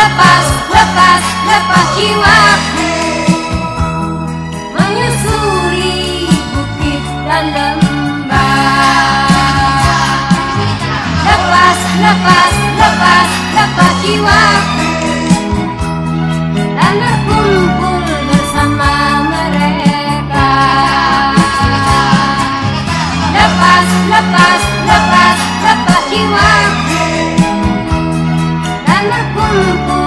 lepas, lepas, lepas jiwaku. Menyusuri bukit dan lembah. Lepas, lepas, lepas, lepas jiwaku. Oh.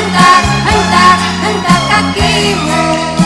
hentak hentak hentak kakimu.